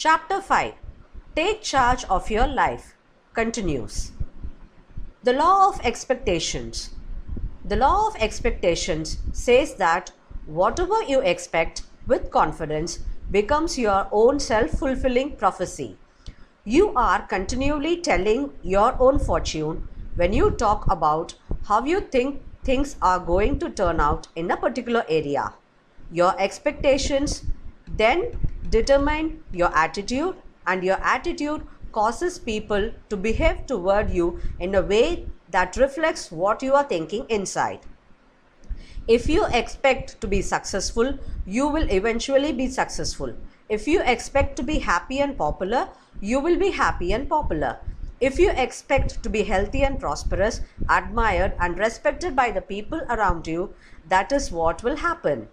Chapter 5 Take Charge of Your Life continues. The Law of Expectations The Law of Expectations says that whatever you expect with confidence becomes your own self fulfilling prophecy. You are continually telling your own fortune when you talk about how you think things are going to turn out in a particular area. Your expectations then determine your attitude, and your attitude causes people to behave toward you in a way that reflects what you are thinking inside. If you expect to be successful, you will eventually be successful. If you expect to be happy and popular, you will be happy and popular. If you expect to be healthy and prosperous, admired and respected by the people around you, that is what will happen.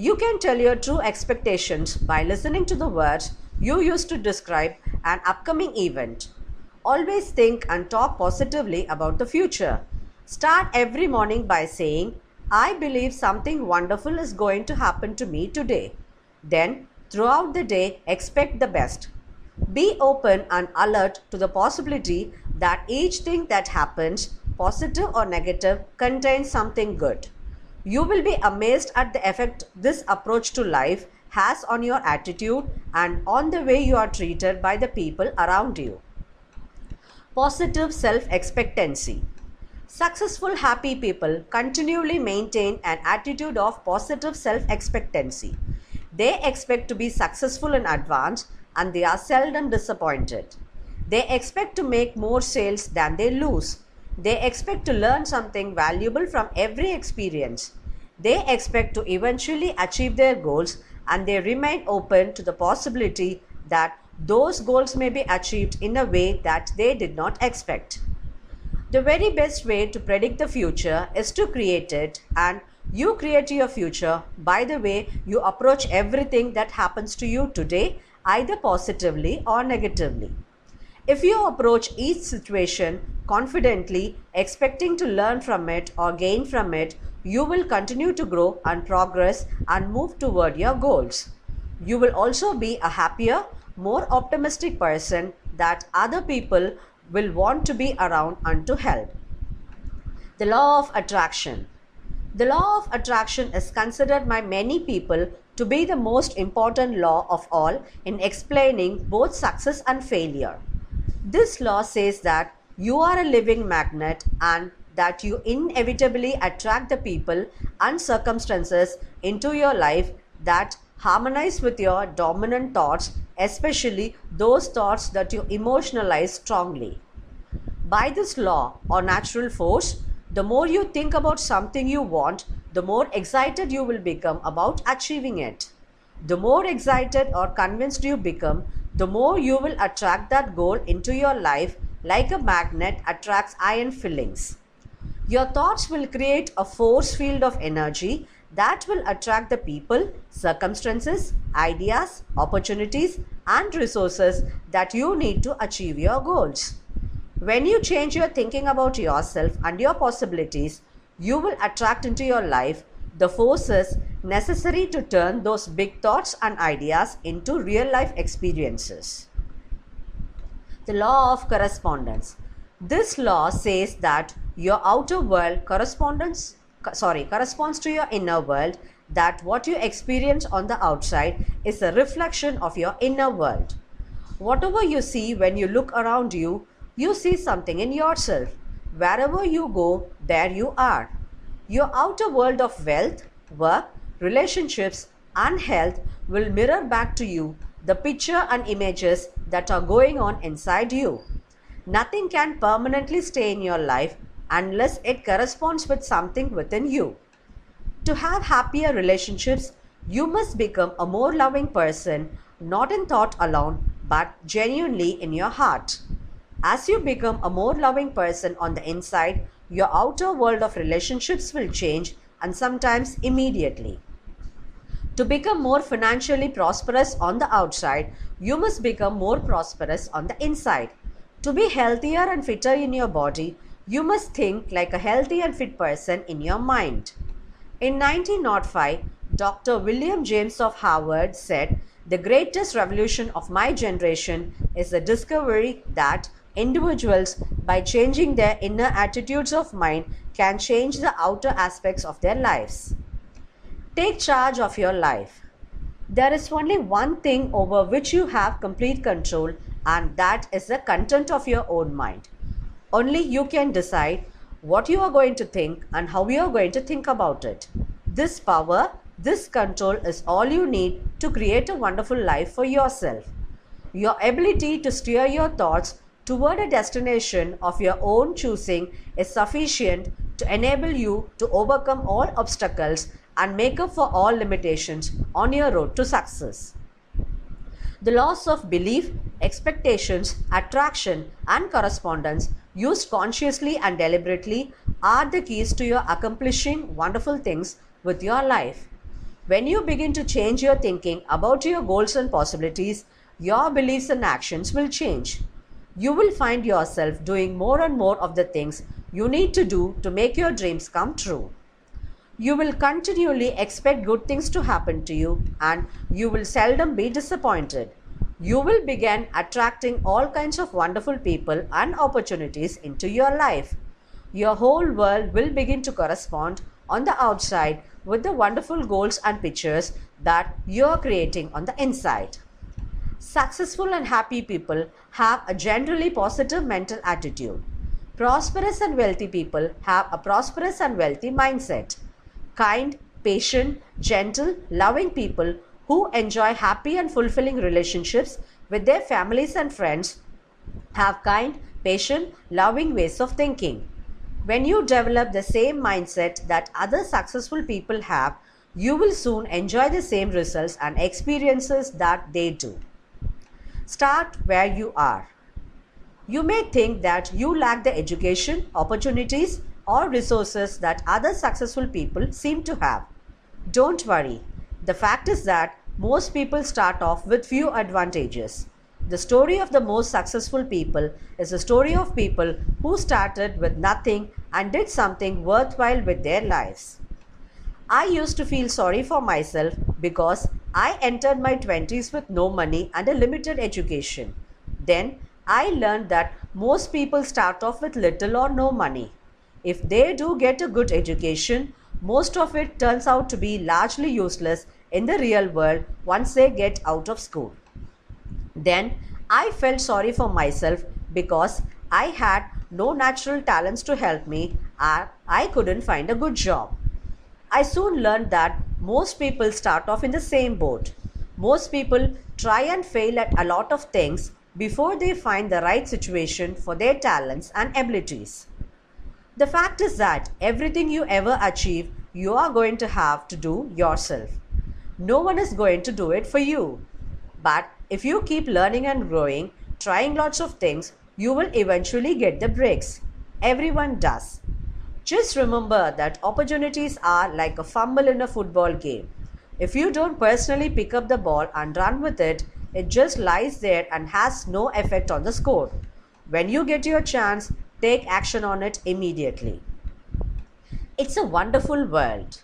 You can tell your true expectations by listening to the words you use to describe an upcoming event. Always think and talk positively about the future. Start every morning by saying, I believe something wonderful is going to happen to me today. Then, throughout the day, expect the best. Be open and alert to the possibility that each thing that happens, positive or negative, contains something good. You will be amazed at the effect this approach to life has on your attitude and on the way you are treated by the people around you. Positive self expectancy. Successful, happy people continually maintain an attitude of positive self expectancy. They expect to be successful in advance and they are seldom disappointed. They expect to make more sales than they lose. They expect to learn something valuable from every experience. They expect to eventually achieve their goals and they remain open to the possibility that those goals may be achieved in a way that they did not expect. The very best way to predict the future is to create it, and you create your future by the way you approach everything that happens to you today, either positively or negatively. If you approach each situation confidently, expecting to learn from it or gain from it, you will continue to grow and progress and move toward your goals. You will also be a happier, more optimistic person that other people will want to be around and to help. The law of attraction. The law of attraction is considered by many people to be the most important law of all in explaining both success and failure. This law says that you are a living magnet and that you inevitably attract the people and circumstances into your life that harmonize with your dominant thoughts, especially those thoughts that you emotionalize strongly. By this law or natural force, the more you think about something you want, the more excited you will become about achieving it. The more excited or convinced you become, the more you will attract that goal into your life like a magnet attracts iron fillings. Your thoughts will create a force field of energy that will attract the people, circumstances, ideas, opportunities, and resources that you need to achieve your goals. When you change your thinking about yourself and your possibilities, you will attract into your life the forces necessary to turn those big thoughts and ideas into real life experiences. The law of correspondence. This law says that your outer world corresponds sorry corresponds to your inner world that what you experience on the outside is a reflection of your inner world whatever you see when you look around you you see something in yourself wherever you go there you are your outer world of wealth work relationships and health will mirror back to you the picture and images that are going on inside you nothing can permanently stay in your life unless it corresponds with something within you. To have happier relationships, you must become a more loving person, not in thought alone, but genuinely in your heart. As you become a more loving person on the inside, your outer world of relationships will change and sometimes immediately. To become more financially prosperous on the outside, you must become more prosperous on the inside. To be healthier and fitter in your body, you must think like a healthy and fit person in your mind. In 1905, Dr. William James of Harvard said The greatest revolution of my generation is the discovery that individuals, by changing their inner attitudes of mind, can change the outer aspects of their lives. Take charge of your life. There is only one thing over which you have complete control, and that is the content of your own mind. Only you can decide what you are going to think and how you are going to think about it. This power, this control is all you need to create a wonderful life for yourself. Your ability to steer your thoughts toward a destination of your own choosing is sufficient to enable you to overcome all obstacles and make up for all limitations on your road to success. The laws of belief, expectations, attraction, and correspondence, used consciously and deliberately, are the keys to your accomplishing wonderful things with your life. When you begin to change your thinking about your goals and possibilities, your beliefs and actions will change. You will find yourself doing more and more of the things you need to do to make your dreams come true. You will continually expect good things to happen to you and you will seldom be disappointed. You will begin attracting all kinds of wonderful people and opportunities into your life. Your whole world will begin to correspond on the outside with the wonderful goals and pictures that you are creating on the inside. Successful and happy people have a generally positive mental attitude. Prosperous and wealthy people have a prosperous and wealthy mindset kind, patient, gentle, loving people who enjoy happy and fulfilling relationships with their families and friends have kind, patient, loving ways of thinking. When you develop the same mindset that other successful people have, you will soon enjoy the same results and experiences that they do. Start where you are. You may think that you lack the education, opportunities, or resources that other successful people seem to have. Don't worry. The fact is that most people start off with few advantages. The story of the most successful people is a story of people who started with nothing and did something worthwhile with their lives. I used to feel sorry for myself because I entered my 20s with no money and a limited education. Then I learned that most people start off with little or no money. If they do get a good education, most of it turns out to be largely useless in the real world once they get out of school. Then I felt sorry for myself because I had no natural talents to help me and I couldn't find a good job. I soon learned that most people start off in the same boat. Most people try and fail at a lot of things before they find the right situation for their talents and abilities. The fact is that everything you ever achieve, you are going to have to do yourself. No one is going to do it for you. But if you keep learning and growing, trying lots of things, you will eventually get the breaks. Everyone does. Just remember that opportunities are like a fumble in a football game. If you don't personally pick up the ball and run with it, it just lies there and has no effect on the score. When you get your chance, take action on it immediately. It's a wonderful world.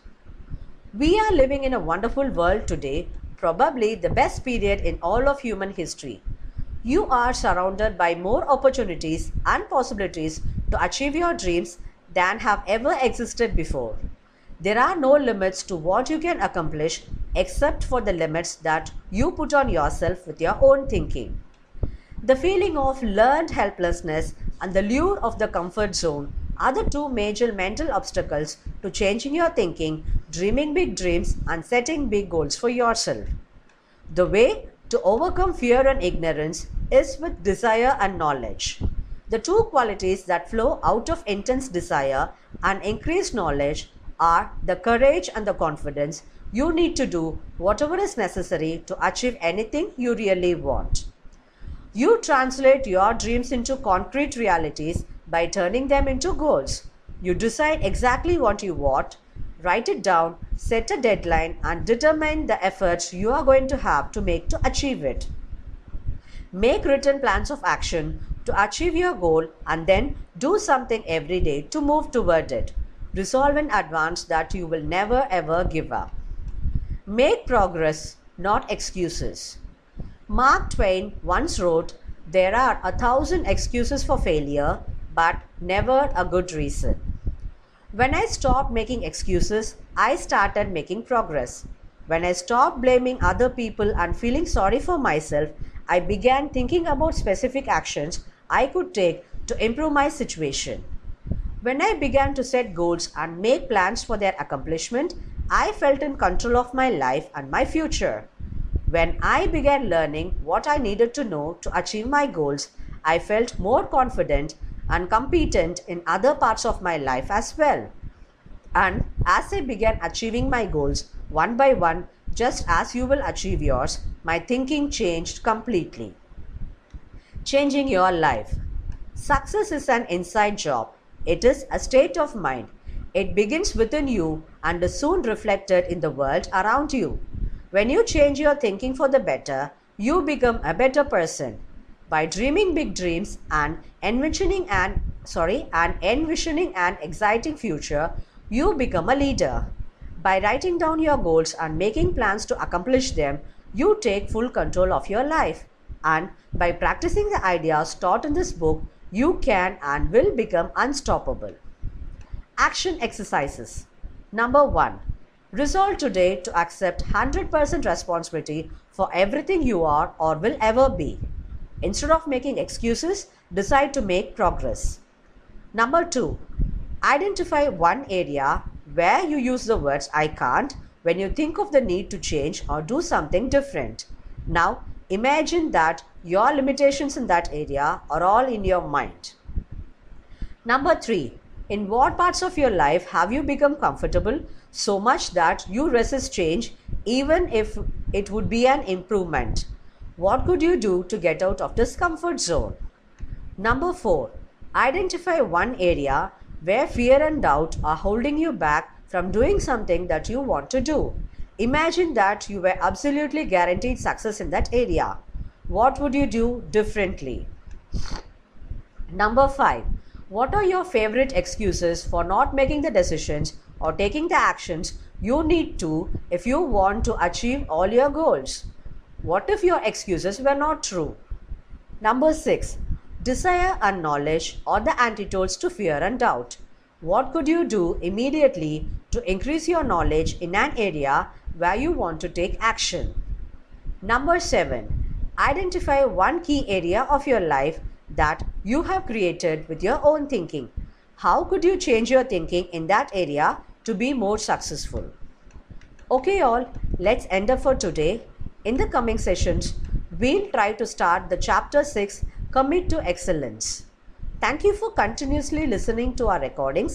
We are living in a wonderful world today, probably the best period in all of human history. You are surrounded by more opportunities and possibilities to achieve your dreams than have ever existed before. There are no limits to what you can accomplish except for the limits that you put on yourself with your own thinking. The feeling of learned helplessness and the lure of the comfort zone are the two major mental obstacles to changing your thinking, dreaming big dreams, and setting big goals for yourself. The way to overcome fear and ignorance is with desire and knowledge. The two qualities that flow out of intense desire and increased knowledge are the courage and the confidence you need to do whatever is necessary to achieve anything you really want. You translate your dreams into concrete realities by turning them into goals. You decide exactly what you want, write it down, set a deadline, and determine the efforts you are going to have to make to achieve it. Make written plans of action to achieve your goal and then do something every day to move toward it. Resolve in advance that you will never ever give up. Make progress not excuses. Mark Twain once wrote, There are a thousand excuses for failure, but never a good reason. When I stopped making excuses, I started making progress. When I stopped blaming other people and feeling sorry for myself, I began thinking about specific actions I could take to improve my situation. When I began to set goals and make plans for their accomplishment, I felt in control of my life and my future. When I began learning what I needed to know to achieve my goals, I felt more confident and competent in other parts of my life as well. And as I began achieving my goals one by one, just as you will achieve yours, my thinking changed completely. Changing your life. Success is an inside job. It is a state of mind. It begins within you and is soon reflected in the world around you. When you change your thinking for the better, you become a better person. By dreaming big dreams and envisioning an sorry and envisioning an exciting future, you become a leader. By writing down your goals and making plans to accomplish them, you take full control of your life. And by practicing the ideas taught in this book, you can and will become unstoppable. Action exercises. Number 1. Resolve today to accept 100% responsibility for everything you are or will ever be. Instead of making excuses, decide to make progress. Number two, identify one area where you use the words I can't when you think of the need to change or do something different. Now, imagine that your limitations in that area are all in your mind. Number three, in what parts of your life have you become comfortable so much that you resist change even if it would be an improvement? What could you do to get out of this comfort zone? Number four, identify one area where fear and doubt are holding you back from doing something that you want to do. Imagine that you were absolutely guaranteed success in that area. What would you do differently? Number five, what are your favorite excuses for not making the decisions or taking the actions you need to if you want to achieve all your goals? What if your excuses were not true? Number 6. Desire and knowledge are the antidotes to fear and doubt. What could you do immediately to increase your knowledge in an area where you want to take action? Number 7. Identify one key area of your life that you have created with your own thinking. How could you change your thinking in that area to be more successful? Okay, all, let's end up for today. In the coming sessions, we'll try to start the chapter 6 Commit to Excellence. Thank you for continuously listening to our recordings.